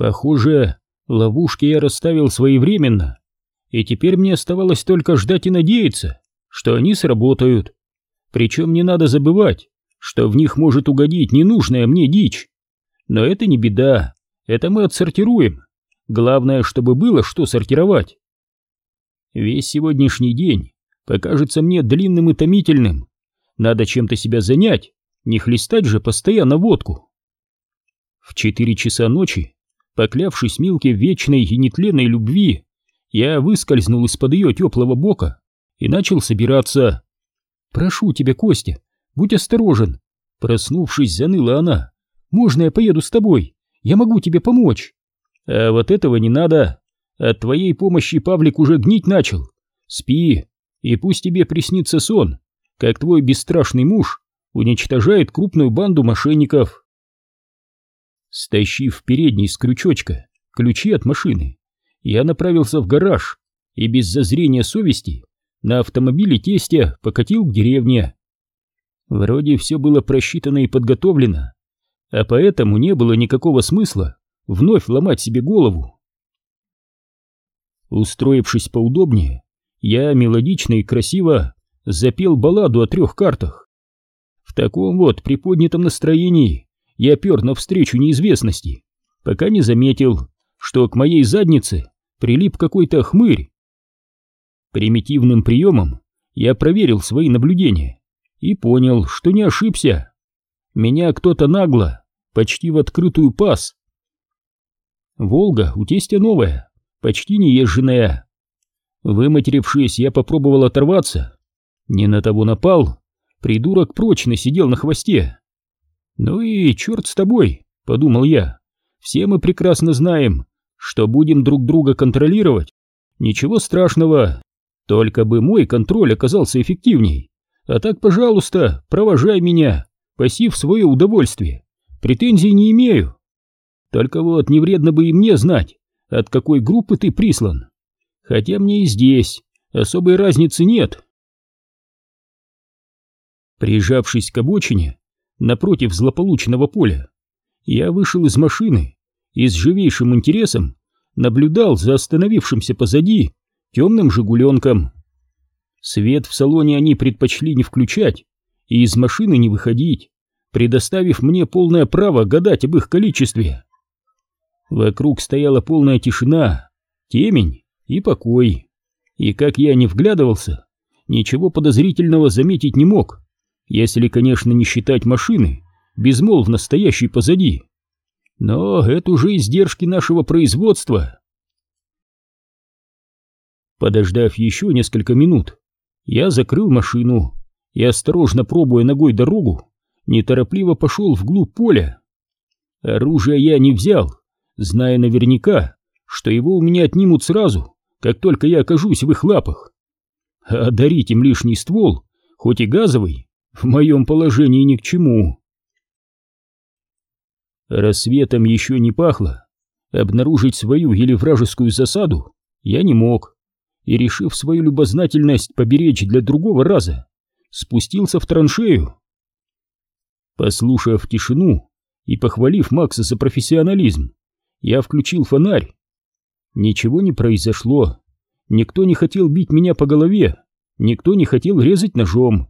Похоже, ловушки я расставил своевременно, и теперь мне оставалось только ждать и надеяться, что они сработают. Причем не надо забывать, что в них может угодить ненужная мне дичь. Но это не беда, это мы отсортируем. Главное, чтобы было что сортировать. Весь сегодняшний день покажется мне длинным и томительным. Надо чем-то себя занять, не хлестать же постоянно водку. В четыре часа ночи, поклявшись Милке вечной и нетленной любви, я выскользнул из-под ее теплого бока и начал собираться. «Прошу тебя, Костя, будь осторожен!» Проснувшись, заныла она. «Можно я поеду с тобой? Я могу тебе помочь!» «А вот этого не надо! От твоей помощи Павлик уже гнить начал! Спи, и пусть тебе приснится сон, как твой бесстрашный муж уничтожает крупную банду мошенников!» Стащив передний с крючочка ключи от машины, я направился в гараж и без зазрения совести на автомобиле тестя покатил к деревне. Вроде все было просчитано и подготовлено, а поэтому не было никакого смысла вновь ломать себе голову. Устроившись поудобнее, я мелодично и красиво запел балладу о трех картах. В таком вот приподнятом настроении я пер навстречу неизвестности, пока не заметил, что к моей заднице прилип какой-то хмырь. Примитивным приемом я проверил свои наблюдения и понял, что не ошибся. Меня кто-то нагло, почти в открытую пас. Волга у тестя новая, почти неезженная. Выматерившись, я попробовал оторваться. Не на того напал, придурок прочно сидел на хвосте. «Ну и черт с тобой», — подумал я, — «все мы прекрасно знаем, что будем друг друга контролировать. Ничего страшного, только бы мой контроль оказался эффективней. А так, пожалуйста, провожай меня, пассив свое удовольствие. Претензий не имею. Только вот не вредно бы и мне знать, от какой группы ты прислан. Хотя мне и здесь особой разницы нет. Прижавшись к обочине, напротив злополучного поля, я вышел из машины и с живейшим интересом наблюдал за остановившимся позади темным «Жигуленком». Свет в салоне они предпочли не включать и из машины не выходить, предоставив мне полное право гадать об их количестве. Вокруг стояла полная тишина, темень и покой, и как я не вглядывался, ничего подозрительного заметить не мог, если, конечно, не считать машины, безмолвно стоящей позади. Но это уже издержки нашего производства. Подождав еще несколько минут, я закрыл машину и, осторожно пробуя ногой дорогу, неторопливо пошел вглубь поля. Оружие я не взял, зная наверняка, что его у меня отнимут сразу, как только я окажусь в их лапах. А дарить им лишний ствол, хоть и газовый, в моем положении ни к чему. Рассветом еще не пахло. Обнаружить свою или вражескую засаду я не мог. И, решив свою любознательность поберечь для другого раза, спустился в траншею. Послушав тишину и похвалив Макса за профессионализм, я включил фонарь. Ничего не произошло. Никто не хотел бить меня по голове, никто не хотел резать ножом.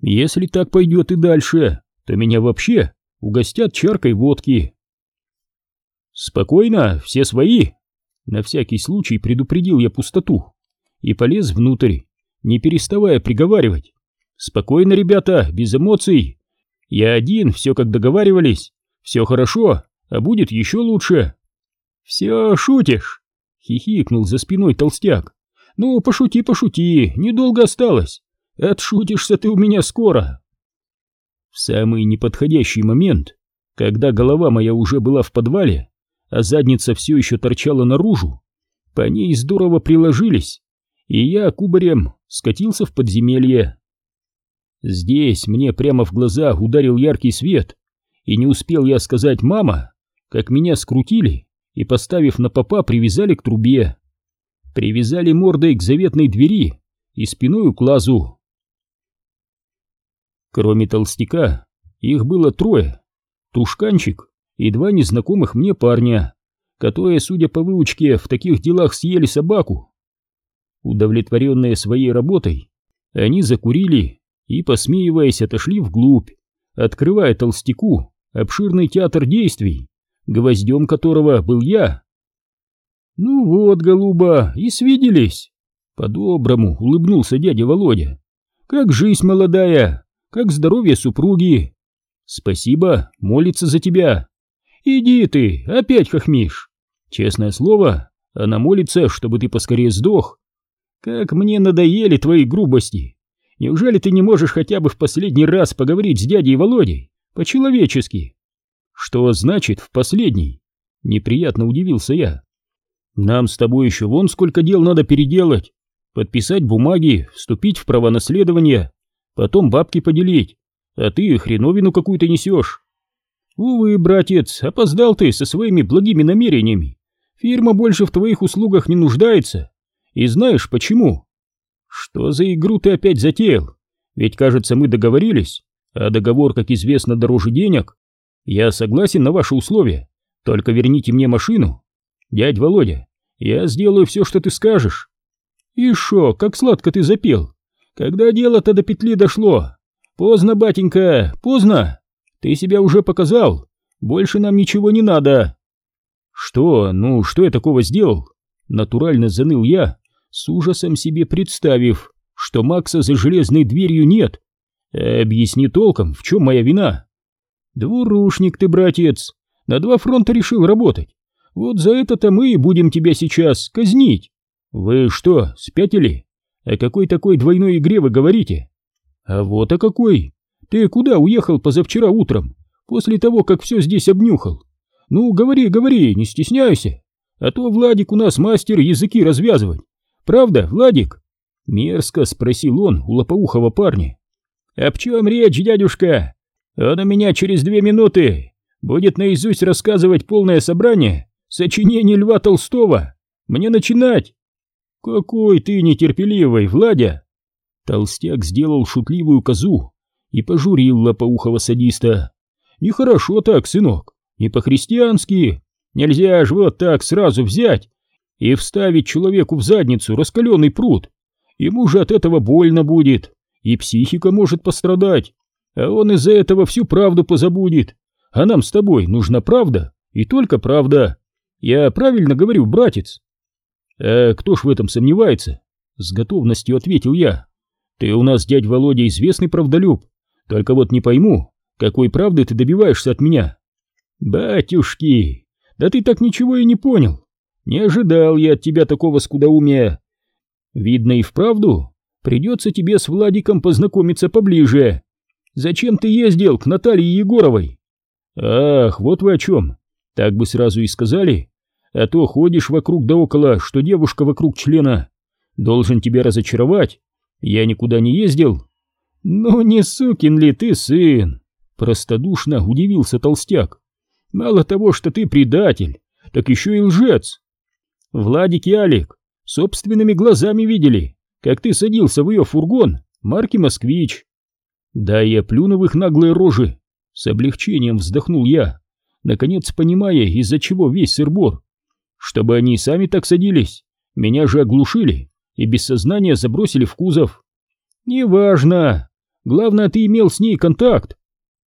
Если так пойдет и дальше, то меня вообще угостят чаркой водки. Спокойно, все свои. На всякий случай предупредил я пустоту и полез внутрь, не переставая приговаривать. Спокойно, ребята, без эмоций. Я один, все как договаривались. Все хорошо, а будет еще лучше. Все шутишь? Хихикнул за спиной толстяк. Ну, пошути, пошути, недолго осталось. Отшутишься ты у меня скоро. В самый неподходящий момент, когда голова моя уже была в подвале, а задница все еще торчала наружу, по ней здорово приложились, и я кубарем скатился в подземелье. Здесь мне прямо в глаза ударил яркий свет, и не успел я сказать «мама», как меня скрутили и, поставив на попа, привязали к трубе. Привязали мордой к заветной двери и спиной к лазу. Кроме толстяка, их было трое. Тушканчик и два незнакомых мне парня, которые, судя по выучке, в таких делах съели собаку. Удовлетворенные своей работой, они закурили и, посмеиваясь, отошли вглубь, открывая толстяку обширный театр действий, гвоздем которого был я. «Ну вот, голуба, и свиделись!» По-доброму улыбнулся дядя Володя. «Как жизнь молодая, как здоровье супруги!» «Спасибо, молится за тебя!» «Иди ты, опять хохмишь!» «Честное слово, она молится, чтобы ты поскорее сдох!» «Как мне надоели твои грубости! Неужели ты не можешь хотя бы в последний раз поговорить с дядей Володей? По-человечески!» «Что значит «в последний»?» Неприятно удивился я. «Нам с тобой еще вон сколько дел надо переделать. Подписать бумаги, вступить в право наследования, потом бабки поделить, а ты хреновину какую-то несешь. Увы, братец, опоздал ты со своими благими намерениями. Фирма больше в твоих услугах не нуждается. И знаешь почему? Что за игру ты опять затеял? Ведь, кажется, мы договорились, а договор, как известно, дороже денег. Я согласен на ваши условия, только верните мне машину. Дядь Володя, я сделаю все, что ты скажешь. И шо, как сладко ты запел. Когда дело-то до петли дошло? Поздно, батенька, поздно. Ты себя уже показал. Больше нам ничего не надо. Что, ну, что я такого сделал? Натурально заныл я, с ужасом себе представив, что Макса за железной дверью нет. Объясни толком, в чем моя вина. Двурушник ты, братец, на два фронта решил работать. Вот за это-то мы и будем тебя сейчас казнить. Вы что, спятили? О какой такой двойной игре вы говорите? А вот о какой. Ты куда уехал позавчера утром, после того, как все здесь обнюхал? Ну, говори, говори, не стесняйся. А то Владик у нас мастер языки развязывать. Правда, Владик? Мерзко спросил он у лопоухого парня. Об чем речь, дядюшка? Он у меня через две минуты будет наизусть рассказывать полное собрание сочинений Льва Толстого. Мне начинать? «Какой ты нетерпеливый, Владя!» Толстяк сделал шутливую козу и пожурил лопоухого садиста. «Нехорошо так, сынок, не по-христиански. Нельзя ж вот так сразу взять и вставить человеку в задницу раскаленный пруд. Ему же от этого больно будет, и психика может пострадать, а он из-за этого всю правду позабудет. А нам с тобой нужна правда, и только правда. Я правильно говорю, братец?» «А кто ж в этом сомневается?» С готовностью ответил я. «Ты у нас, дядь Володя, известный правдолюб. Только вот не пойму, какой правды ты добиваешься от меня?» «Батюшки, да ты так ничего и не понял. Не ожидал я от тебя такого скудоумия. Видно и вправду, придется тебе с Владиком познакомиться поближе. Зачем ты ездил к Наталье Егоровой?» «Ах, вот вы о чем. Так бы сразу и сказали а то ходишь вокруг да около, что девушка вокруг члена. Должен тебя разочаровать. Я никуда не ездил. Ну не сукин ли ты сын? Простодушно удивился толстяк. Мало того, что ты предатель, так еще и лжец. Владик и Алик собственными глазами видели, как ты садился в ее фургон марки «Москвич». Да я плюну в их наглые рожи. С облегчением вздохнул я, наконец понимая, из-за чего весь сырбор. Чтобы они сами так садились, меня же оглушили и без сознания забросили в кузов. Неважно. Главное, ты имел с ней контакт.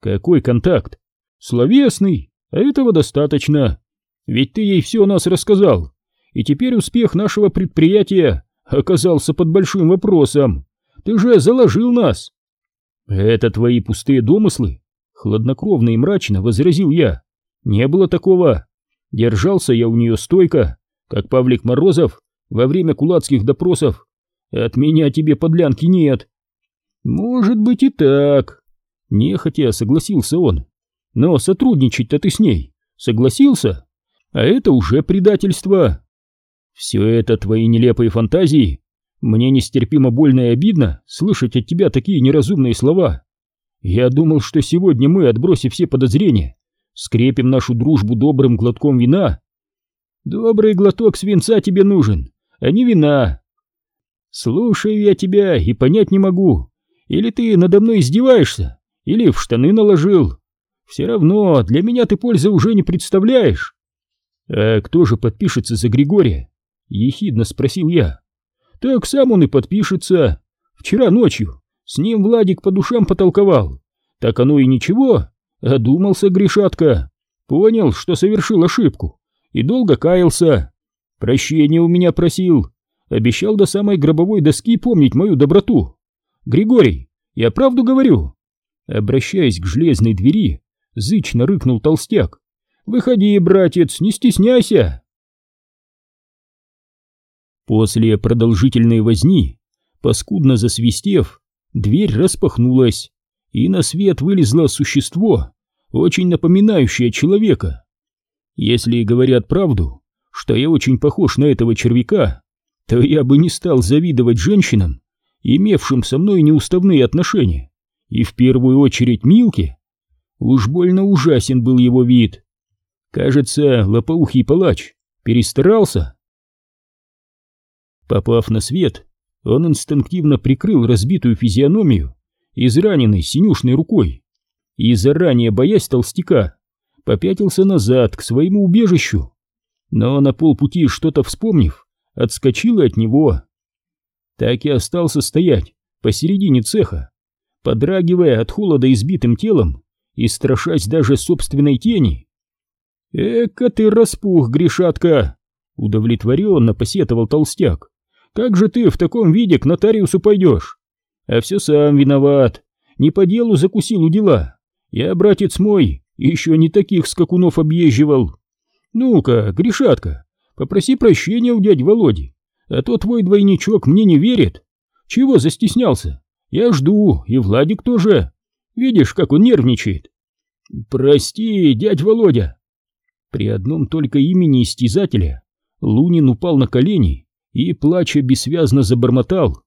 Какой контакт? Словесный, а этого достаточно. Ведь ты ей все о нас рассказал, и теперь успех нашего предприятия оказался под большим вопросом. Ты же заложил нас. Это твои пустые домыслы? Хладнокровно и мрачно возразил я. Не было такого. Держался я у нее стойко, как Павлик Морозов во время кулацких допросов. От меня тебе подлянки нет. Может быть и так. Нехотя согласился он. Но сотрудничать-то ты с ней согласился? А это уже предательство. Все это твои нелепые фантазии. Мне нестерпимо больно и обидно слышать от тебя такие неразумные слова. Я думал, что сегодня мы, отбросив все подозрения, скрепим нашу дружбу добрым глотком вина. Добрый глоток свинца тебе нужен, а не вина. Слушаю я тебя и понять не могу. Или ты надо мной издеваешься, или в штаны наложил. Все равно для меня ты пользы уже не представляешь. «А кто же подпишется за Григория?» — ехидно спросил я. «Так сам он и подпишется. Вчера ночью с ним Владик по душам потолковал. Так оно и ничего, одумался Гришатка. Понял, что совершил ошибку, и долго каялся. Прощения у меня просил, обещал до самой гробовой доски помнить мою доброту. Григорий, я правду говорю?» Обращаясь к железной двери, зычно рыкнул толстяк. «Выходи, братец, не стесняйся!» После продолжительной возни, паскудно засвистев, дверь распахнулась, и на свет вылезло существо, очень напоминающее человека. Если говорят правду, что я очень похож на этого червяка, то я бы не стал завидовать женщинам, имевшим со мной неуставные отношения, и в первую очередь Милке. Уж больно ужасен был его вид. Кажется, лопоухий палач перестарался. Попав на свет, он инстинктивно прикрыл разбитую физиономию израненной синюшной рукой и, заранее боясь толстяка, попятился назад к своему убежищу. Но на полпути что-то вспомнив, отскочил от него. Так и остался стоять посередине цеха, подрагивая от холода избитым телом и страшась даже собственной тени. «Эка ты распух, Гришатка!» — удовлетворенно посетовал толстяк. «Как же ты в таком виде к нотариусу пойдешь? А все сам виноват, не по делу закусил у дела. Я, братец мой, еще не таких скакунов объезживал. Ну-ка, Гришатка, попроси прощения у дяди Володи, а то твой двойничок мне не верит. Чего застеснялся? Я жду, и Владик тоже. Видишь, как он нервничает. Прости, дядь Володя. При одном только имени истязателя Лунин упал на колени и, плача, бессвязно забормотал.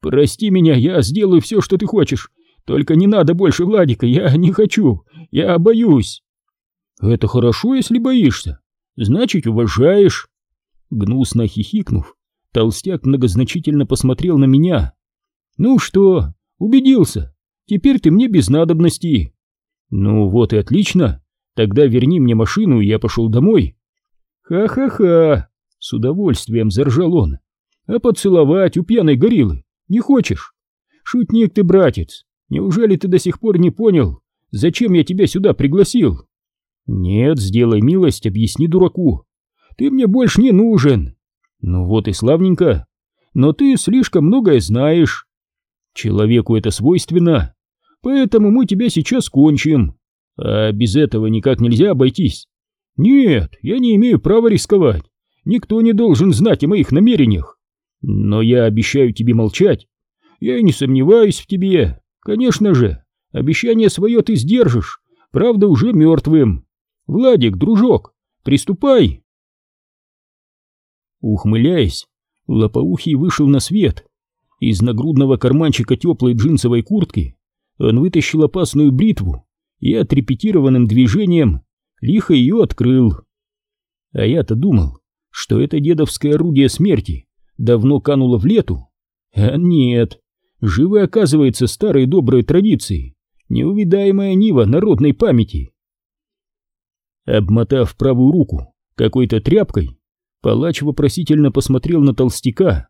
«Прости меня, я сделаю все, что ты хочешь. Только не надо больше Владика, я не хочу, я боюсь». «Это хорошо, если боишься. Значит, уважаешь». Гнусно хихикнув, толстяк многозначительно посмотрел на меня. «Ну что, убедился? Теперь ты мне без надобности». «Ну вот и отлично. Тогда верни мне машину, и я пошел домой». «Ха-ха-ха!» — с удовольствием заржал он. «А поцеловать у пьяной гориллы не хочешь? Шутник ты, братец. Неужели ты до сих пор не понял, зачем я тебя сюда пригласил?» «Нет, сделай милость, объясни дураку. Ты мне больше не нужен». «Ну вот и славненько. Но ты слишком многое знаешь. Человеку это свойственно, поэтому мы тебя сейчас кончим. А без этого никак нельзя обойтись. Нет, я не имею права рисковать. Никто не должен знать о моих намерениях. Но я обещаю тебе молчать. Я не сомневаюсь в тебе. Конечно же, обещание свое ты сдержишь, правда уже мертвым. Владик, дружок, приступай. Ухмыляясь, Лопоухий вышел на свет. Из нагрудного карманчика теплой джинсовой куртки он вытащил опасную бритву и отрепетированным движением лихо ее открыл. А я-то думал, что это дедовское орудие смерти давно кануло в лету. А нет, живы оказывается старые добрые традиции, неувидаемая нива народной памяти. Обмотав правую руку какой-то тряпкой, палач вопросительно посмотрел на толстяка,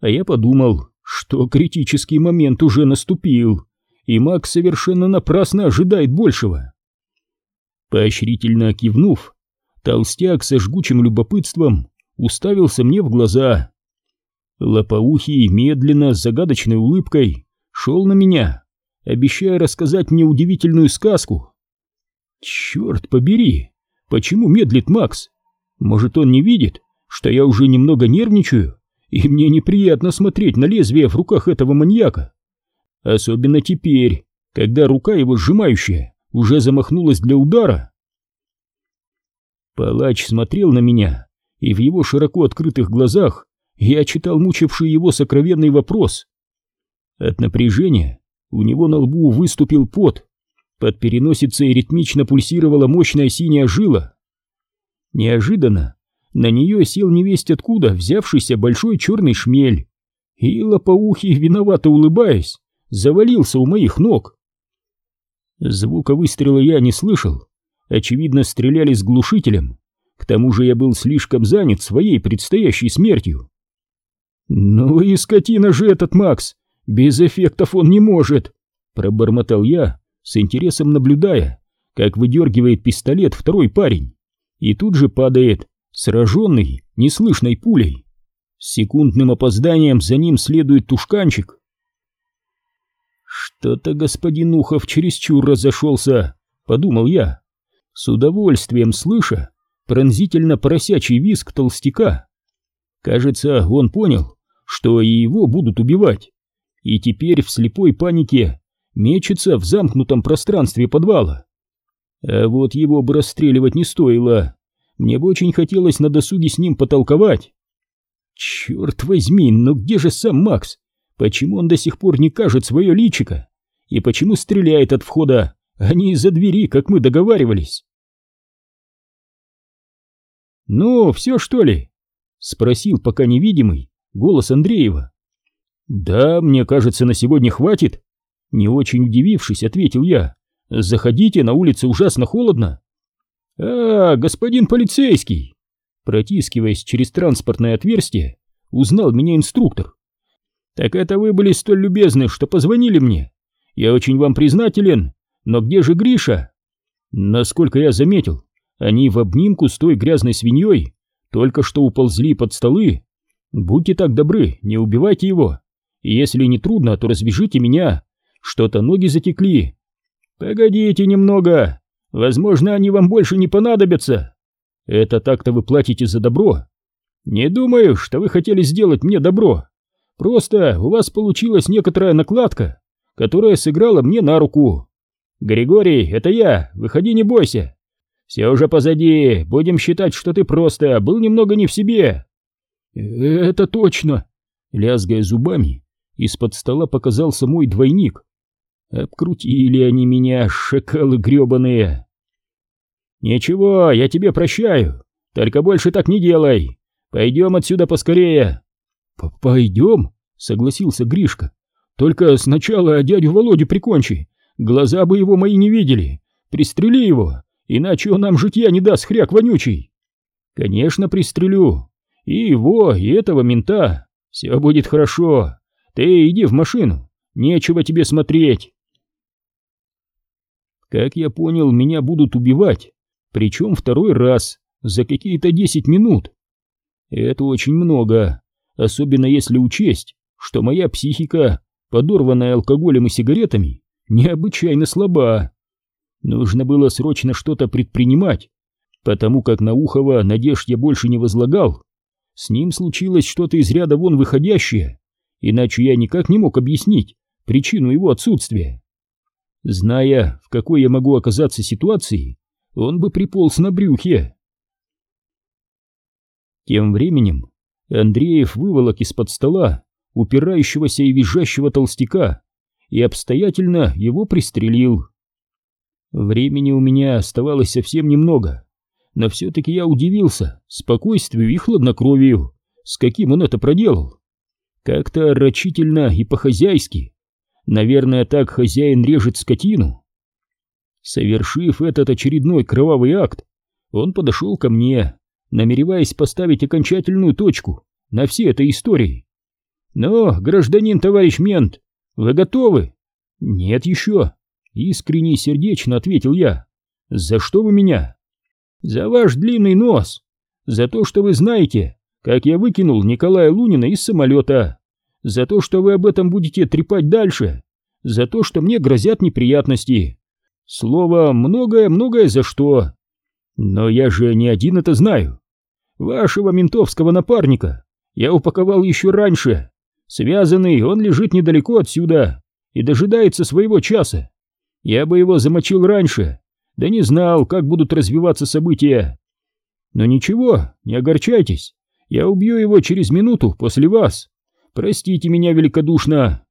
а я подумал, что критический момент уже наступил, и Макс совершенно напрасно ожидает большего. Поощрительно кивнув, толстяк со жгучим любопытством уставился мне в глаза. Лопоухий медленно, с загадочной улыбкой, шел на меня, обещая рассказать мне удивительную сказку. Черт побери, почему медлит Макс? Может, он не видит, что я уже немного нервничаю? и мне неприятно смотреть на лезвие в руках этого маньяка. Особенно теперь, когда рука его сжимающая уже замахнулась для удара. Палач смотрел на меня, и в его широко открытых глазах я читал мучивший его сокровенный вопрос. От напряжения у него на лбу выступил пот, под переносицей ритмично пульсировала мощная синяя жила. Неожиданно на нее сел невесть откуда взявшийся большой черный шмель, и лопоухий, виновато улыбаясь, завалился у моих ног. Звука выстрела я не слышал, очевидно, стреляли с глушителем. К тому же я был слишком занят своей предстоящей смертью. «Ну и скотина же этот Макс! Без эффектов он не может!» Пробормотал я, с интересом наблюдая, как выдергивает пистолет второй парень, и тут же падает, сраженный неслышной пулей. С секундным опозданием за ним следует тушканчик. «Что-то господин Ухов чересчур разошелся», — подумал я, с удовольствием слыша пронзительно поросячий визг толстяка. Кажется, он понял, что и его будут убивать, и теперь в слепой панике мечется в замкнутом пространстве подвала. А вот его бы расстреливать не стоило. Мне бы очень хотелось на досуге с ним потолковать. Черт возьми, но где же сам Макс? Почему он до сих пор не кажет свое личико? И почему стреляет от входа, а не из-за двери, как мы договаривались? «Ну, все что ли?» — спросил пока невидимый голос Андреева. «Да, мне кажется, на сегодня хватит», — не очень удивившись, ответил я. «Заходите, на улице ужасно холодно». «А, господин полицейский!» Протискиваясь через транспортное отверстие, узнал меня инструктор. «Так это вы были столь любезны, что позвонили мне. Я очень вам признателен, но где же Гриша?» Насколько я заметил, они в обнимку с той грязной свиньей только что уползли под столы. Будьте так добры, не убивайте его. И если не трудно, то развяжите меня. Что-то ноги затекли. Погодите немного. Возможно, они вам больше не понадобятся. Это так-то вы платите за добро. Не думаю, что вы хотели сделать мне добро. Просто у вас получилась некоторая накладка, которая сыграла мне на руку. Григорий, это я, выходи, не бойся. Все уже позади, будем считать, что ты просто был немного не в себе. Это точно. Лязгая зубами, из-под стола показался мой двойник. Обкрутили они меня, шакалы гребаные. Ничего, я тебе прощаю. Только больше так не делай. Пойдем отсюда поскорее. Пойдем, согласился Гришка. Только сначала дядю Володю прикончи. Глаза бы его мои не видели. Пристрели его, иначе он нам житья не даст, хряк вонючий. Конечно, пристрелю. И его, и этого мента. Все будет хорошо. Ты иди в машину. Нечего тебе смотреть. Как я понял, меня будут убивать, причем второй раз, за какие-то десять минут. Это очень много, особенно если учесть, что моя психика, подорванная алкоголем и сигаретами, необычайно слаба. Нужно было срочно что-то предпринимать, потому как на Ухова надежд я больше не возлагал. С ним случилось что-то из ряда вон выходящее, иначе я никак не мог объяснить причину его отсутствия. Зная, в какой я могу оказаться ситуации, он бы приполз на брюхе. Тем временем Андреев выволок из-под стола упирающегося и визжащего толстяка и обстоятельно его пристрелил. Времени у меня оставалось совсем немного, но все-таки я удивился спокойствию и хладнокровию, с каким он это проделал. Как-то рачительно и по-хозяйски, Наверное, так хозяин режет скотину. Совершив этот очередной кровавый акт, он подошел ко мне, намереваясь поставить окончательную точку на всей этой истории. «Но, гражданин товарищ мент, вы готовы?» «Нет еще», — искренне и сердечно ответил я. «За что вы меня?» «За ваш длинный нос, за то, что вы знаете, как я выкинул Николая Лунина из самолета за то, что вы об этом будете трепать дальше, за то, что мне грозят неприятности. Слово многое-многое за что. Но я же не один это знаю. Вашего ментовского напарника я упаковал еще раньше. Связанный, он лежит недалеко отсюда и дожидается своего часа. Я бы его замочил раньше, да не знал, как будут развиваться события. Но ничего, не огорчайтесь, я убью его через минуту после вас. Простите меня великодушно,